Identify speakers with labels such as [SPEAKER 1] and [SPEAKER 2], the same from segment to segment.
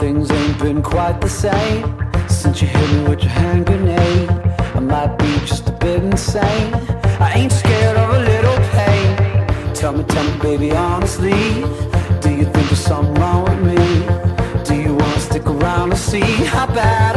[SPEAKER 1] things ain't been quite the same since you hit me with your hand grenade. I might be just a bit insane. I ain't scared of a little pain. Tell me, tell me, baby, honestly, do you think there's something wrong with me? Do you wanna stick around and see how bad?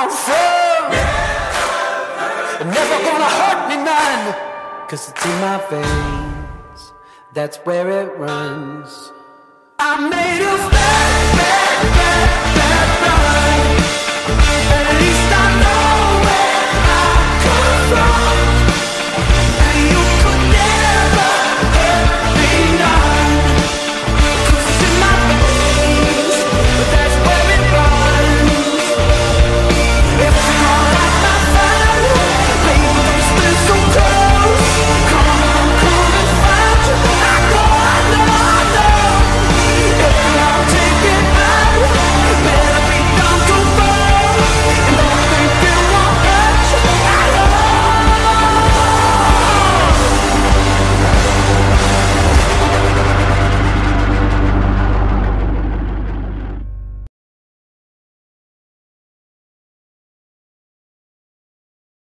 [SPEAKER 1] confirm. Never gonna hurt me, none Cause it's in my veins, that's where it runs. I'm made of